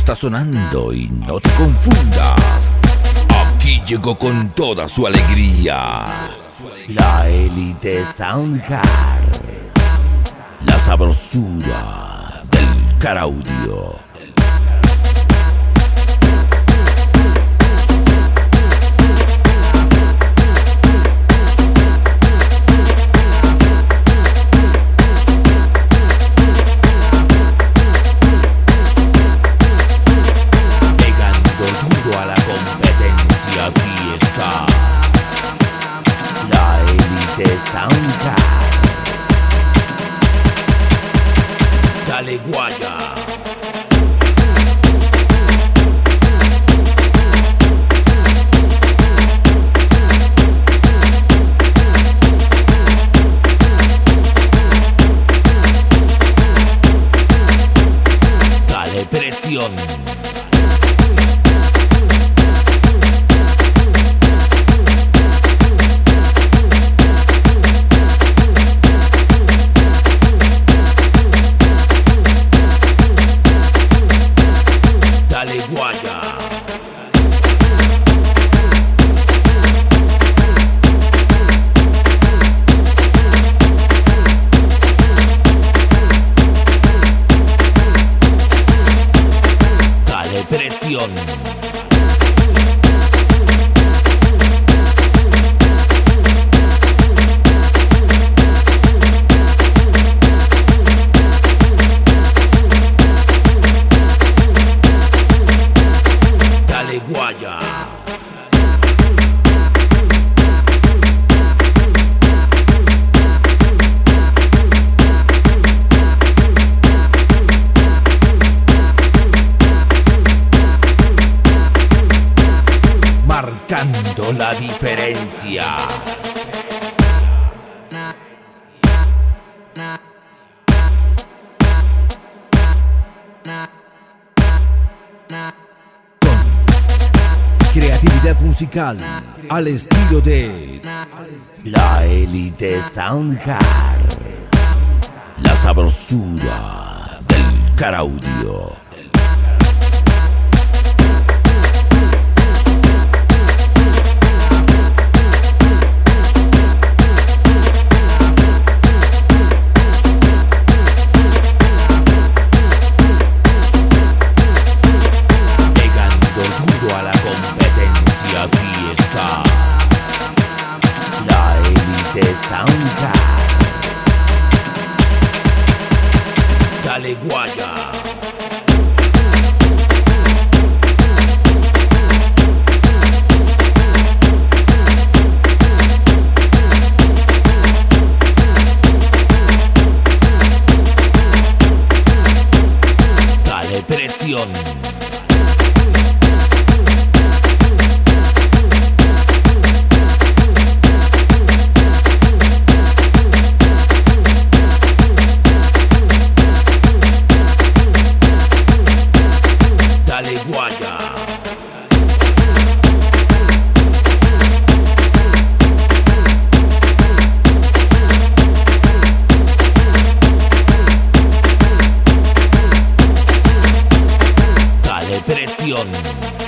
está sonando y no te confundas. Aquí llegó con toda su alegría. La élite Soundcard. La sabrosura del caraudio. Marcando la diferencia. creatividad musical al estilo de la élite Soundcard, la sabrosura del caraudio. Dale guaya. Pasión.